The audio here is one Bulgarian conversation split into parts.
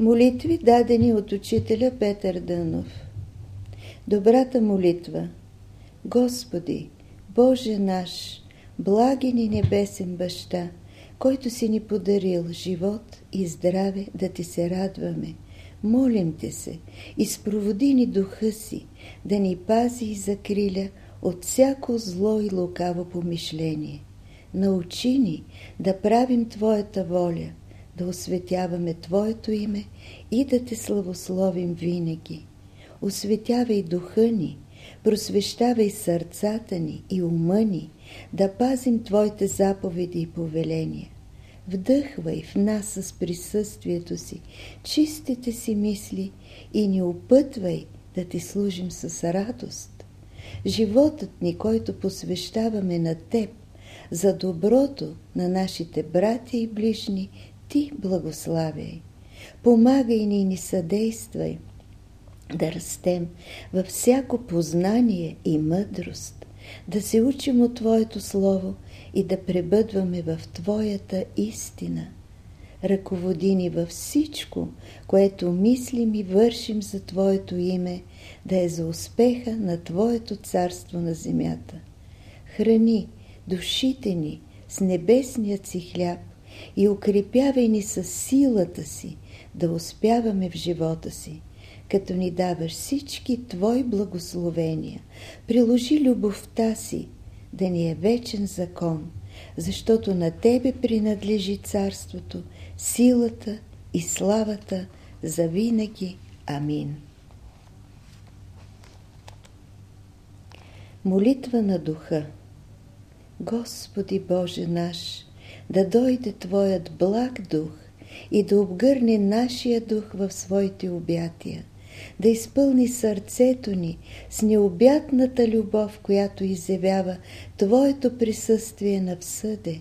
Молитви дадени от учителя Петър Дънов. Добрата молитва Господи, Боже наш, благи ни небесен баща, който си ни подарил живот и здраве да ти се радваме. Молим те се, изпроводи ни духа си, да ни пази и закриля от всяко зло и лукаво помишление. Научи ни да правим Твоята воля, да осветяваме Твоето име и да Те славословим винаги. Осветявай духа ни, просвещавай сърцата ни и ума ни, да пазим Твоите заповеди и повеления. Вдъхвай в нас с присъствието си чистите си мисли и ни опътвай да Ти служим с радост. Животът ни, който посвещаваме на Теб, за доброто на нашите братя и ближни, Ти благославяй. Помагай ни и ни съдействай да растем във всяко познание и мъдрост, да се учим от Твоето Слово и да пребъдваме в Твоята истина. Ръководи ни във всичко, което мислим и вършим за Твоето име, да е за успеха на Твоето царство на земята. Храни душите ни с небесният си хляб и укрепявай ни с силата си да успяваме в живота си, като ни даваш всички Твои благословения. Приложи любовта си да ни е вечен закон, защото на Тебе принадлежи царството, силата и славата за винаги. Амин. Молитва на духа Господи Боже наш, да дойде Твоят благ дух и да обгърне нашия дух в своите обятия, да изпълни сърцето ни с необятната любов, която изявява Твоето присъствие на всъде,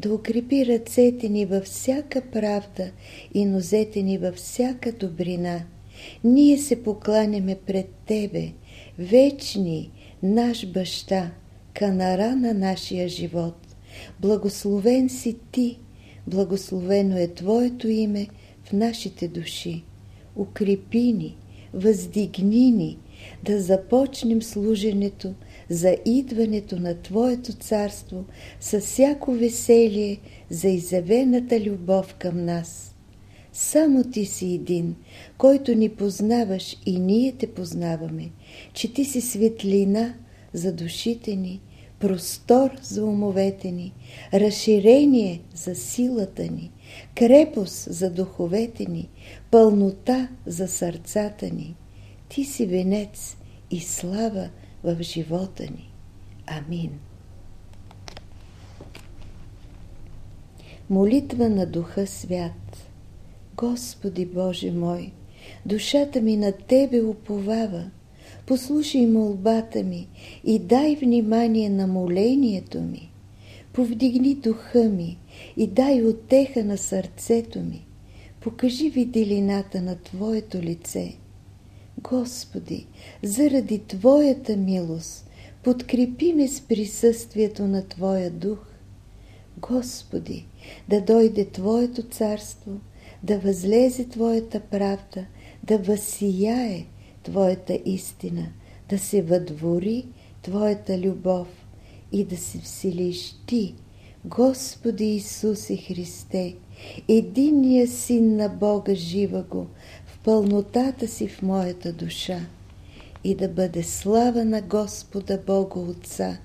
да укрепи ръцете ни във всяка правда и нозете ни във всяка добрина. Ние се покланяме пред Тебе, вечни, наш баща, канара на нашия живот. Благословен си Ти, благословено е Твоето име в нашите души. Укрепи ни, въздигни ни, да започнем служенето за идването на Твоето царство с всяко веселие за изявената любов към нас. Само Ти си един, който ни познаваш и ние Те познаваме, че Ти си светлина за душите ни, простор за умовете ни, разширение за силата ни, крепост за духовете ни, пълнота за сърцата ни. Ти си венец и слава в живота ни. Амин. Молитва на Духа Свят Господи Боже мой, душата ми на Тебе уповава, послушай молбата ми и дай внимание на молението ми. Повдигни духа ми и дай отеха на сърцето ми. Покажи виделината на Твоето лице. Господи, заради Твоята милост, подкрепи ме с присъствието на Твоя дух. Господи, да дойде Твоето царство, да възлезе Твоята правда, да възсияе Твоята истина, да се въдвори Твоята любов и да се вселиш Ти, Господи Исусе Христе, единния Син на Бога жива го, в пълнотата си в моята душа и да бъде слава на Господа Бога Отца,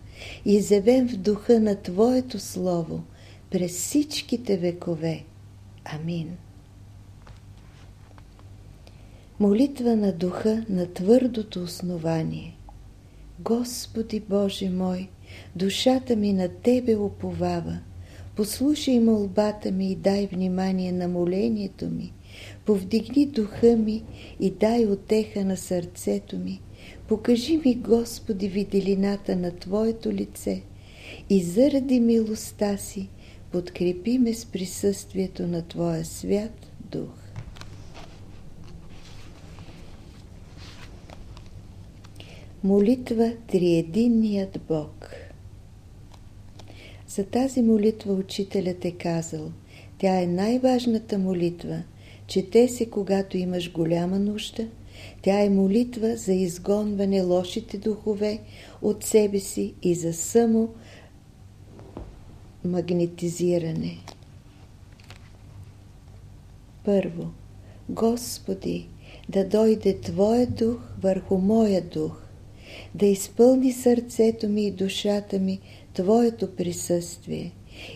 изявен в духа на Твоето Слово през всичките векове. Амин. Молитва на духа на твърдото основание. Господи Боже мой, душата ми на Тебе уповава. Послушай молбата ми и дай внимание на молението ми. Повдигни духа ми и дай отеха на сърцето ми. Покажи ми, Господи, виделината на Твоето лице и заради милостта си подкрепи ме с присъствието на Твоя свят дух. Молитва Триединният Бог. За тази молитва учителят е казал Тя е най-важната молитва, чете се когато имаш голяма нужда, тя е молитва за изгонване лошите духове от себе си и за само магнетизиране. Първо, Господи, да дойде Твоя дух върху моя дух, да изпълни сърцето ми и душата ми Твоето присъствие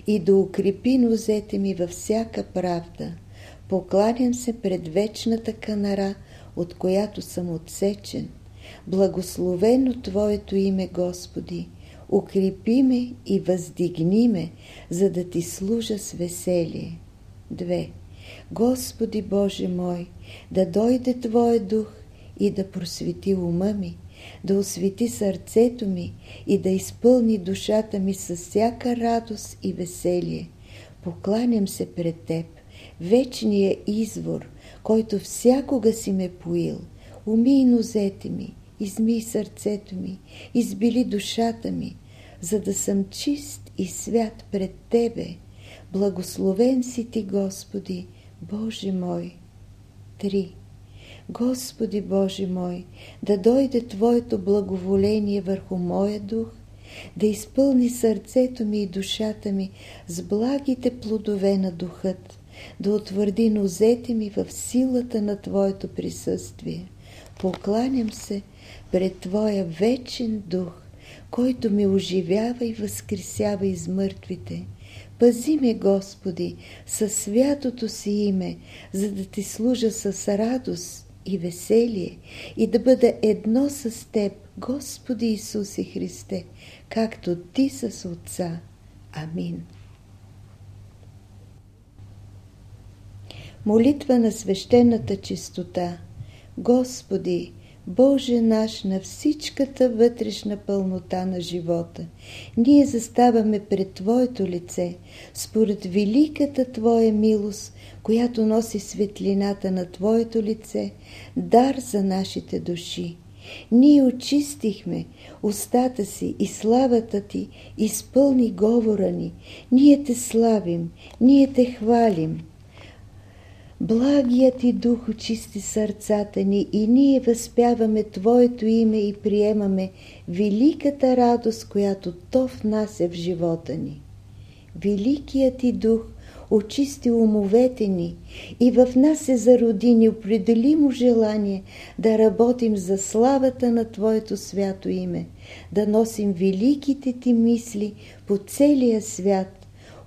и да укрепи нозете ми във всяка правда. Покланям се пред вечната канара, от която съм отсечен. Благословено Твоето име, Господи, укрепи ме и въздигни ме, за да Ти служа с веселие. 2. Господи Боже мой, да дойде Твоя дух и да просвети ума ми, да освети сърцето ми и да изпълни душата ми с всяка радост и веселие. Покланям се пред Теб, вечния извор, който всякога си ме поил. Умий нозете ми, измий сърцето ми, избили душата ми, за да съм чист и свят пред Тебе. Благословен си Ти, Господи, Боже мой! 3. Господи Боже мой, да дойде Твоето благоволение върху моя дух, да изпълни сърцето ми и душата ми с благите плодове на духът, да утвърди нозете ми в силата на Твоето присъствие. Покланям се пред Твоя вечен дух, който ме оживява и възкресява из мъртвите – Пази ме, Господи, със святото си име, за да Ти служа с радост и веселие и да бъда едно с Теб, Господи Исусе Христе, както Ти с Отца. Амин. Молитва на свещената чистота Господи, Боже наш на всичката вътрешна пълнота на живота. Ние заставаме пред Твоето лице, според великата Твоя милост, която носи светлината на Твоето лице, дар за нашите души. Ние очистихме устата си и славата Ти изпълни говора ни. Ние Те славим, ние Те хвалим. Благият ти дух очисти сърцата ни и ние възпяваме Твоето име и приемаме великата радост, която То внася в живота ни. Великият ти дух очисти умовете ни и в нас се зароди неопределимо желание да работим за славата на Твоето свято име, да носим великите Ти мисли по целия свят,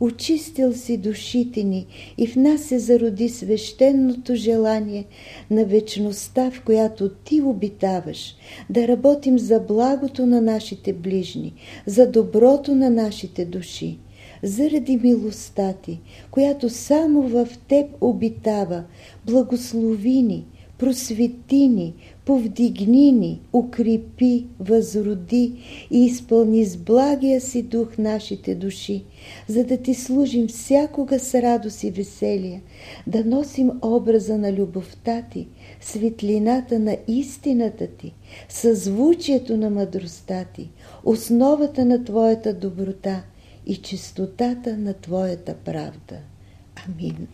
очистил си душите ни и в нас се зароди свещеното желание на вечността, в която Ти обитаваш, да работим за благото на нашите ближни, за доброто на нашите души. Заради милостта Ти, която само в Теб обитава, благослови ни, просвети ни, повдигни ни, укрепи, възроди и изпълни с благия си дух нашите души, за да ти служим всякога с радост и веселие, да носим образа на любовта ти, светлината на истината ти, съзвучието на мъдростта ти, основата на твоята доброта и чистотата на твоята правда. Амин.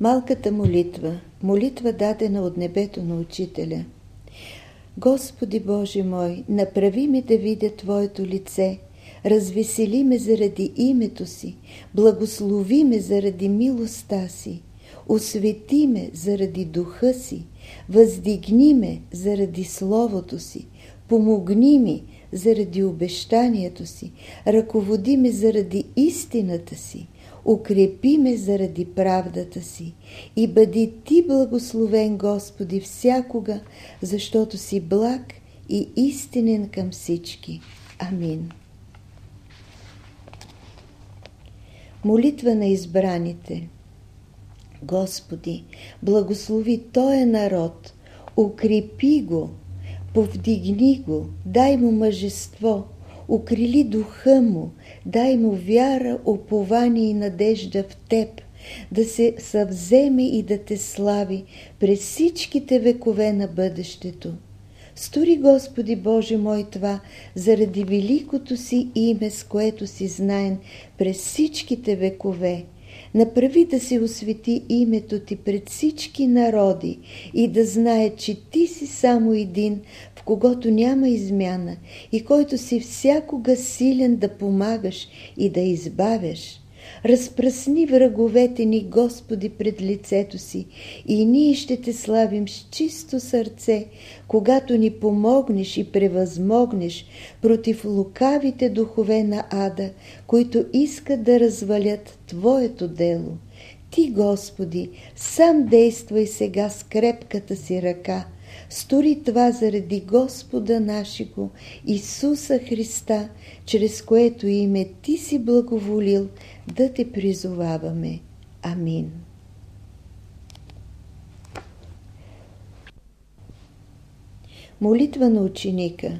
Малката молитва, молитва дадена от небето на Учителя. Господи Боже мой, направи ми да видя Твоето лице, развесели ме заради името си, благослови ме заради милостта си, освети ме заради духа си, въздигни ме заради Словото си, помогни ми заради обещанието си, ръководи ме заради истината си, укрепи ме заради правдата си и бъди Ти благословен, Господи, всякога, защото си благ и истинен към всички. Амин. Молитва на избраните Господи, благослови Той народ, укрепи го, повдигни го, дай му мъжество, укрили духа му, дай му вяра, упование и надежда в теб, да се съвземе и да те слави през всичките векове на бъдещето. Стори, Господи Боже мой, това заради великото си име, с което си знаен през всичките векове. Направи да се освети името ти пред всички народи и да знае, че ти си само един, в когото няма измяна и който си всякога силен да помагаш и да избавяш. Разпръсни враговете ни, Господи, пред лицето си и ние ще те славим с чисто сърце, когато ни помогнеш и превъзмогнеш против лукавите духове на ада, които искат да развалят Твоето дело. Ти, Господи, сам действай сега с крепката си ръка. Стори това заради Господа нашего, Исуса Христа, чрез което име Ти си благоволил да те призоваваме. Амин. Молитва на ученика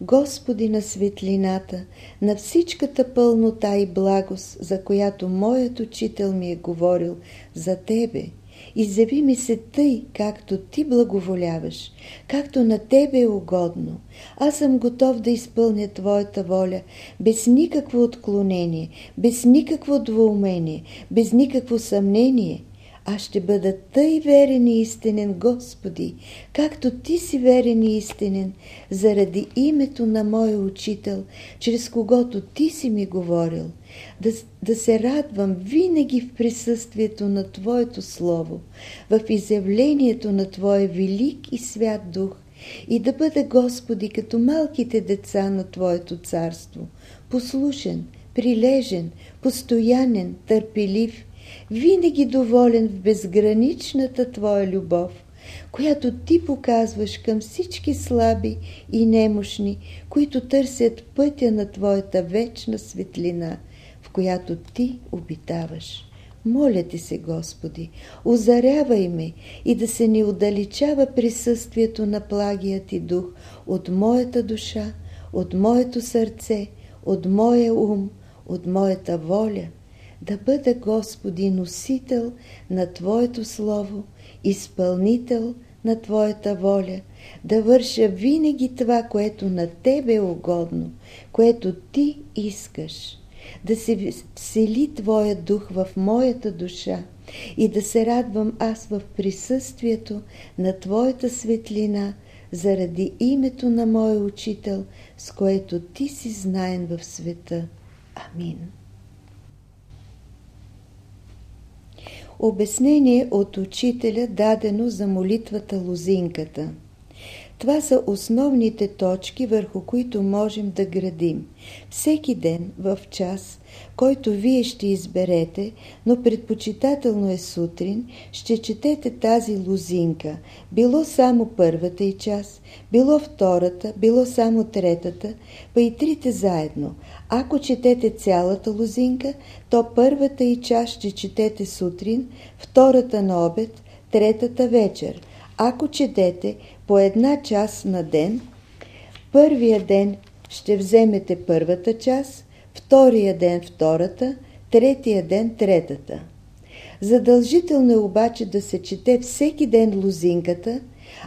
Господи на светлината, на всичката пълнота и благост, за която моят учител ми е говорил за Тебе – Изяви ми се тъй, както ти благоволяваш, както на тебе е угодно. Аз съм готов да изпълня Твоята воля, без никакво отклонение, без никакво двоумение, без никакво съмнение – аз ще бъда тъй верен и истинен, Господи, както Ти си верен и истинен, заради името на моя учител, чрез когото Ти си ми говорил, да, да се радвам винаги в присъствието на Твоето Слово, в изявлението на Твоя велик и свят Дух, и да бъда, Господи, като малките деца на Твоето царство, послушен, прилежен, постоянен, търпелив винаги доволен в безграничната Твоя любов, която Ти показваш към всички слаби и немощни, които търсят пътя на Твоята вечна светлина, в която Ти обитаваш. Моля Ти се, Господи, озарявай ме и да се не отдалечава присъствието на плагия Ти дух от моята душа, от моето сърце, от моя ум, от моята воля – да бъда Господи носител на Твоето Слово, изпълнител на Твоята воля, да върша винаги това, което на Тебе е угодно, което Ти искаш, да се всели Твоя дух в моята душа и да се радвам аз в присъствието на Твоята светлина, заради името на Моя Учител, с което Ти си знаен в света. Амин. Обяснение от учителя дадено за молитвата лозинката. Това са основните точки, върху които можем да градим. Всеки ден в час, който вие ще изберете, но предпочитателно е сутрин, ще четете тази лозинка, било само първата и час, било втората, било само третата, па и трите заедно. Ако четете цялата лозинка, то първата и час ще четете сутрин, втората на обед, третата вечер. Ако четете по една час на ден, първия ден ще вземете първата час, втория ден втората, третия ден третата. Задължително е обаче да се чете всеки ден лозинката,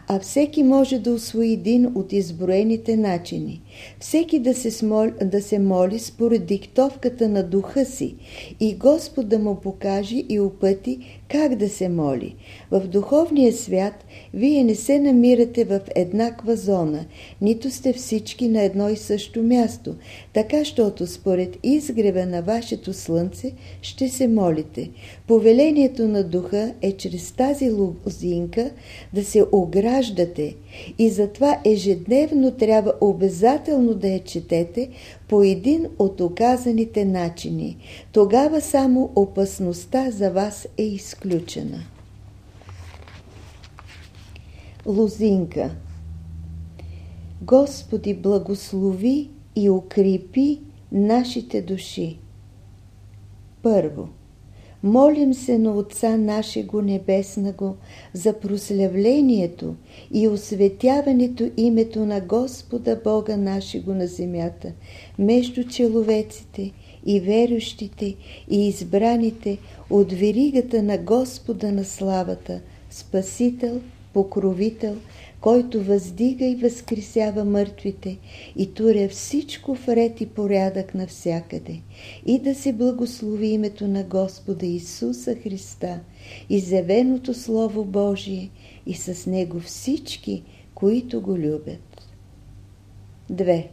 а всеки може да освои един от изброените начини. Всеки да се, смоли, да се моли според диктовката на духа си и Господ да му покаже и опъти как да се моли. В духовния свят вие не се намирате в еднаква зона, нито сте всички на едно и също място, така, щото според изгрева на вашето слънце ще се молите. Повелението на духа е чрез тази лозинка да се ограждате и затова ежедневно трябва обязателно да я четете по един от оказаните начини. Тогава само опасността за вас е изключена. Лозинка Господи, благослови и укрепи нашите души. Първо. Молим се на Отца нашего Небесного за прославлението и осветяването името на Господа Бога нашего на земята, между человеците и верующите и избраните от веригата на Господа на славата, Спасител покровител, който въздига и възкресява мъртвите и туря всичко в ред и порядък навсякъде. И да се благослови името на Господа Исуса Христа, изявеното Слово Божие и с Него всички, които го любят. 2.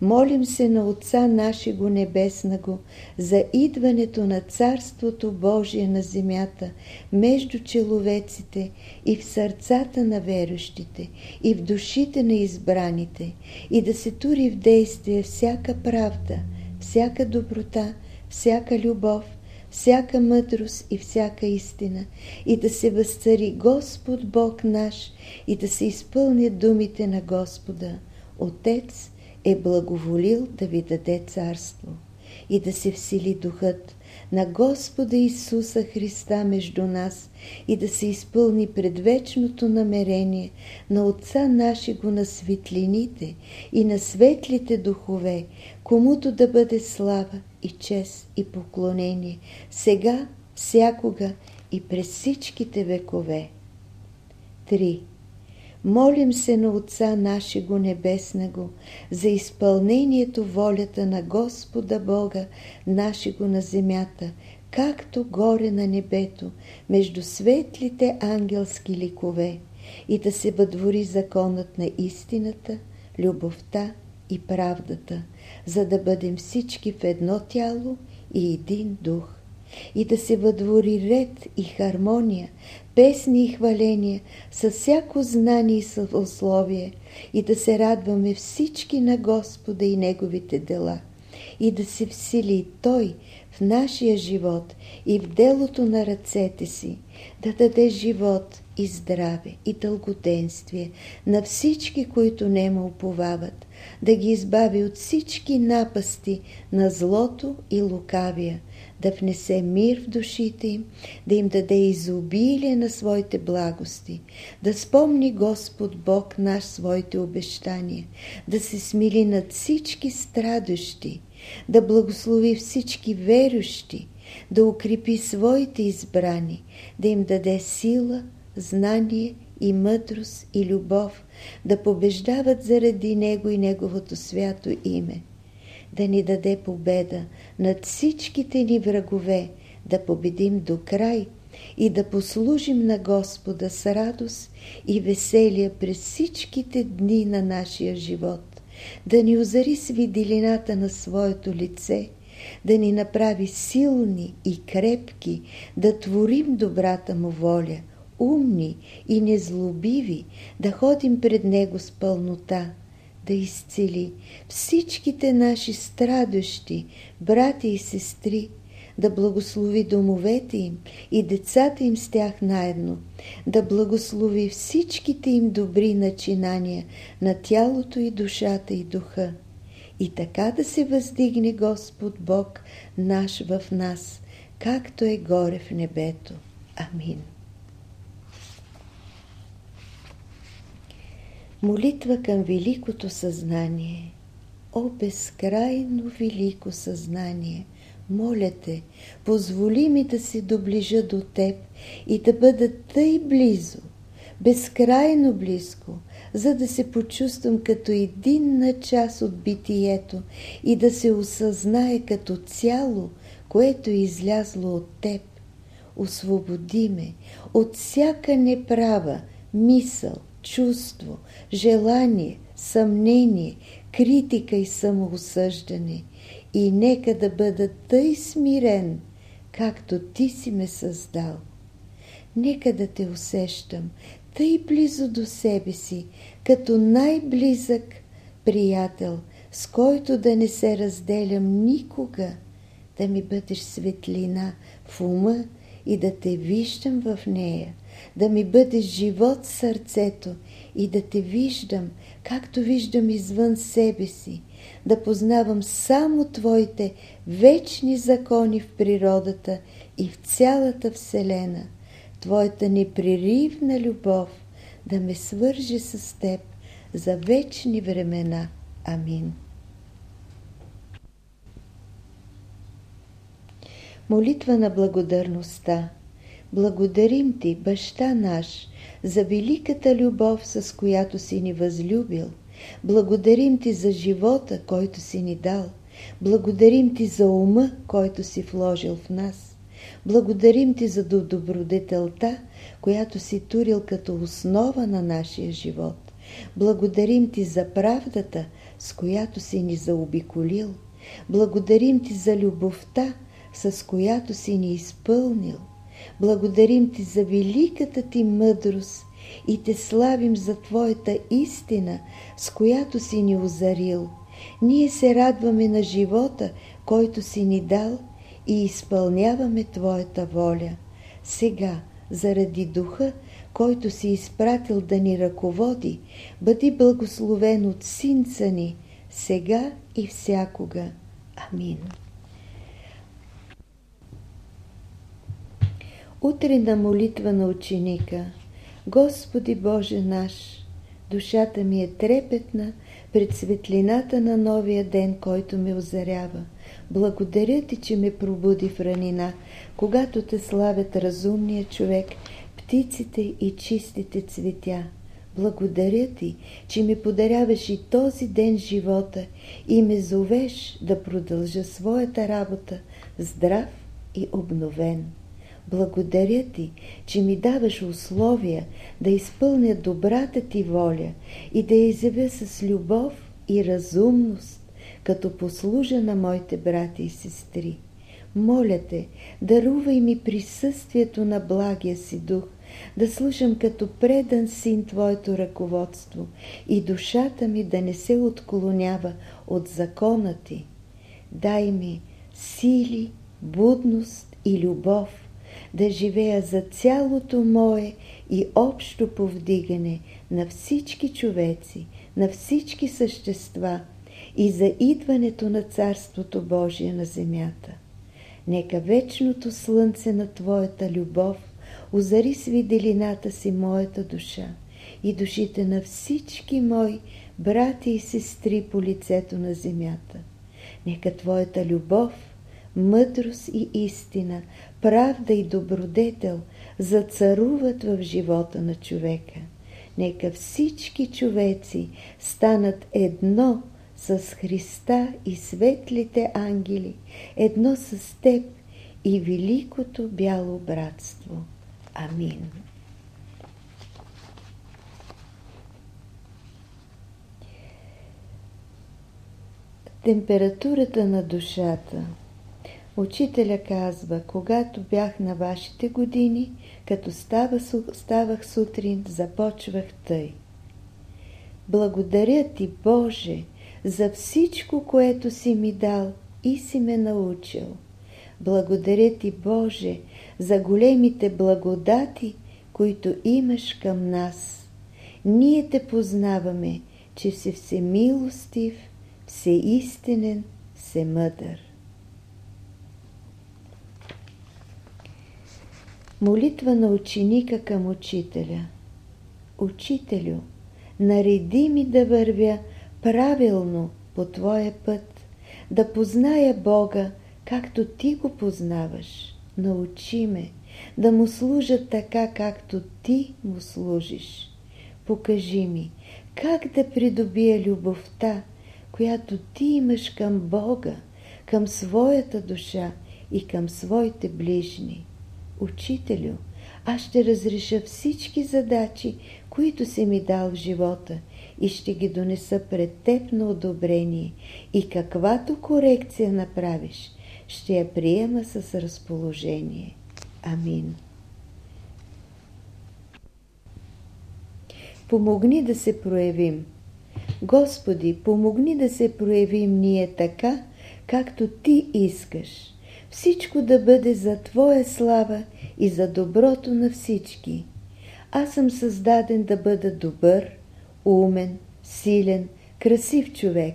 Молим се на Отца нашего Небеснаго за идването на Царството Божие на земята между человеците и в сърцата на верующите и в душите на избраните и да се тури в действие всяка правда, всяка доброта, всяка любов, всяка мъдрост и всяка истина, и да се възцари Господ Бог наш, и да се изпълнят думите на Господа. Отец е благоволил да ви даде царство и да се всили духът на Господа Исуса Христа между нас и да се изпълни предвечното намерение на Отца нашего на светлините и на светлите духове, комуто да бъде слава и чест и поклонение, сега, всякога и през всичките векове. 3. Молим се на Отца нашего Небесного за изпълнението волята на Господа Бога нашего на земята, както горе на небето, между светлите ангелски ликове, и да се бъдвори законът на истината, любовта и правдата, за да бъдем всички в едно тяло и един дух и да се въдвори ред и хармония, песни и хваления, с всяко знание и съвословие, и да се радваме всички на Господа и Неговите дела, и да се всили Той в нашия живот и в делото на ръцете си, да даде живот и здраве и дългоденствие на всички, които не му уповават, да ги избави от всички напасти на злото и лукавия, да внесе мир в душите им, да им даде изобилие на своите благости, да спомни Господ Бог наш своите обещания, да се смили над всички страдащи, да благослови всички верущи, да укрепи своите избрани, да им даде сила, знание и мъдрост и любов, да побеждават заради Него и Неговото свято име да ни даде победа над всичките ни врагове, да победим до край и да послужим на Господа с радост и веселие през всичките дни на нашия живот, да ни озари с виделината на своето лице, да ни направи силни и крепки, да творим добрата му воля, умни и незлобиви, да ходим пред Него с пълнота, да изцели всичките наши страдащи, брати и сестри, да благослови домовете им и децата им с тях наедно, да благослови всичките им добри начинания на тялото и душата и духа. И така да се въздигне Господ Бог наш в нас, както е горе в небето. Амин. Молитва към великото съзнание. О, безкрайно велико съзнание! Моля те, позволи ми да се доближа до теб и да бъда тъй близо, безкрайно близко, за да се почувствам като единна част от битието и да се осъзнае като цяло, което е излязло от теб. Освободи ме от всяка неправа мисъл, чувство, желание, съмнение, критика и самоосъждане и нека да бъда тъй смирен, както ти си ме създал. Нека да те усещам тъй близо до себе си, като най-близък приятел, с който да не се разделям никога, да ми бъдеш светлина в ума и да те виждам в нея – да ми бъде живот сърцето и да те виждам, както виждам извън себе си, да познавам само Твоите вечни закони в природата и в цялата Вселена, Твоята непреривна любов да ме свърже с Теб за вечни времена. Амин. Молитва на благодарността Благодарим Ти, Баща наш, за великата любов, с която си ни възлюбил. Благодарим Ти за живота, който си ни дал. Благодарим Ти за ума, който си вложил в нас. Благодарим Ти за добродетелта, която си турил като основа на нашия живот. Благодарим Ти за правдата, с която си ни заобиколил. Благодарим Ти за любовта, с която си ни изпълнил. Благодарим Ти за великата Ти мъдрост и Те славим за Твоята истина, с която си ни озарил. Ние се радваме на живота, който си ни дал и изпълняваме Твоята воля. Сега, заради духа, който си изпратил да ни ръководи, бъди благословен от Синца ни, сега и всякога. Амин. Утрена молитва на ученика Господи Боже наш, душата ми е трепетна пред светлината на новия ден, който ме озарява. Благодаря Ти, че ме пробуди в ранина, когато те славят разумния човек, птиците и чистите цветя. Благодаря Ти, че ми подаряваш и този ден живота и ме зовеш да продължа своята работа здрав и обновен. Благодаря Ти, че ми даваш условия да изпълня добрата Ти воля и да я изявя с любов и разумност, като послужа на моите брати и сестри. Моля Те, дарувай ми присъствието на благия си дух, да слушам като предан син Твоето ръководство и душата ми да не се отклонява от закона Ти. Дай ми сили, будност и любов – да живея за цялото мое и общо повдигане на всички човеци, на всички същества и за идването на Царството Божие на земята. Нека вечното слънце на Твоята любов озари с виделината си моята душа и душите на всички мои брати и сестри по лицето на земята. Нека Твоята любов, мъдрост и истина правда и добродетел зацаруват в живота на човека. Нека всички човеци станат едно с Христа и светлите ангели, едно с Теб и великото бяло братство. Амин. Температурата на душата – Учителя казва, когато бях на вашите години, като става, ставах сутрин, започвах тъй. Благодаря ти, Боже, за всичко, което си ми дал и си ме научил. Благодаря ти, Боже, за големите благодати, които имаш към нас. Ние те познаваме, че си всемилостив, всеистинен, всемъдър. Молитва на ученика към учителя. Учителю, нареди ми да вървя правилно по Твоя път, да позная Бога, както Ти го познаваш. Научи ме да му служа така, както Ти му служиш. Покажи ми как да придобия любовта, която Ти имаш към Бога, към своята душа и към своите ближни. Учителю, аз ще разреша всички задачи, които си ми дал в живота и ще ги донеса пред теб на одобрение и каквато корекция направиш, ще я приема с разположение. Амин. Помогни да се проявим. Господи, помогни да се проявим ние така, както Ти искаш всичко да бъде за Твоя слава и за доброто на всички. Аз съм създаден да бъда добър, умен, силен, красив човек,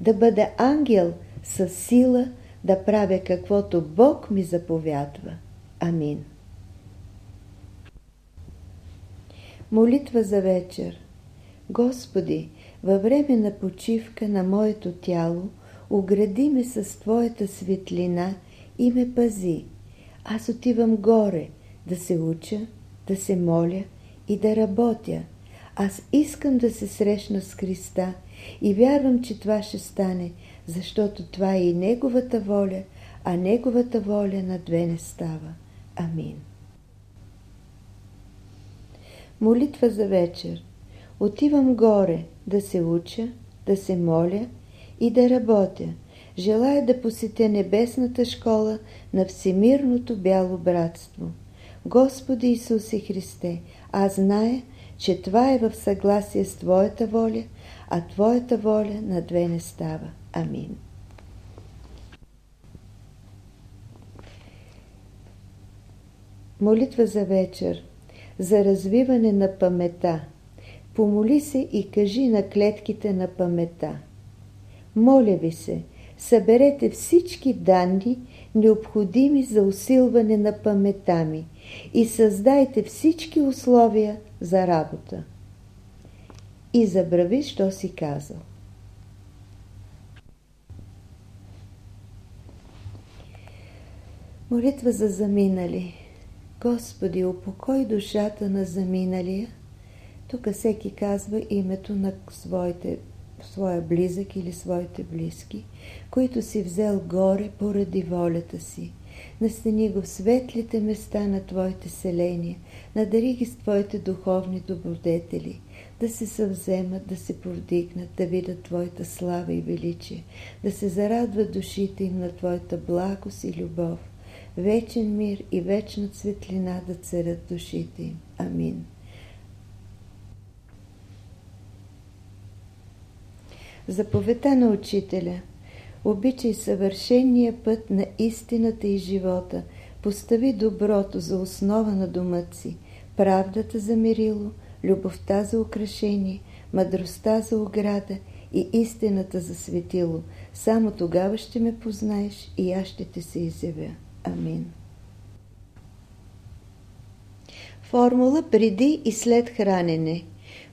да бъда ангел с сила да правя каквото Бог ми заповядва. Амин. Молитва за вечер Господи, във време на почивка на моето тяло, огради ме с Твоята светлина – и ме пази. Аз отивам горе, да се уча, да се моля и да работя. Аз искам да се срещна с Христа и вярвам, че това ще стане, защото това е и Неговата воля, а Неговата воля на две не става. Амин. Молитва за вечер. Отивам горе да се уча, да се моля и да работя. Желая да посетя небесната школа на Всемирното бяло братство. Господи Исусе Христе, аз зная, че това е в съгласие с Твоята воля, а Твоята воля на две не става. Амин. Молитва за вечер, за развиване на памета. Помоли се и кажи на клетките на памета. Моля ви се, съберете всички данни, необходими за усилване на памета ми и създайте всички условия за работа. И забрави, що си казал. Молитва за заминали. Господи, упокой душата на заминалия. Тук всеки казва името на своите, своя близък или своите близки, които си взел горе поради волята си. Настани го в светлите места на Твоите селения, надари ги с Твоите духовни добродетели, да се съвземат, да се повдигнат, да видят Твоята слава и величие, да се зарадват душите им на Твоята благост и любов вечен мир и вечна светлина да царят душите им. Амин. Заповета на учителя Обичай съвършения път на истината и живота. Постави доброто за основа на думът си, правдата за мерило, любовта за украшение, мъдростта за ограда и истината за светило. Само тогава ще ме познаеш и аз ще те се изявя. Амин. Формула преди и след хранене.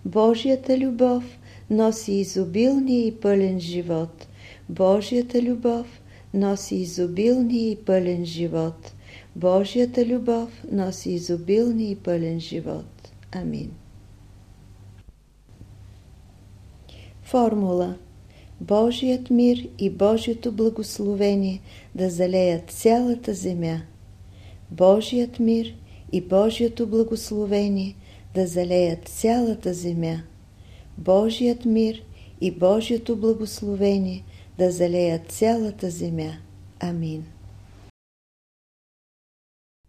Божията любов носи изобилния и пълен живот. Божията любов носи изобилния и пълен живот. Божията любов носи изобилния и пълен живот. Амин. Формула Божият мир и Божието благословение да залеят цялата земя. Божият мир и Божието благословение да залеят цялата земя. Божият мир и Божието благословение да залеят цялата земя. Амин.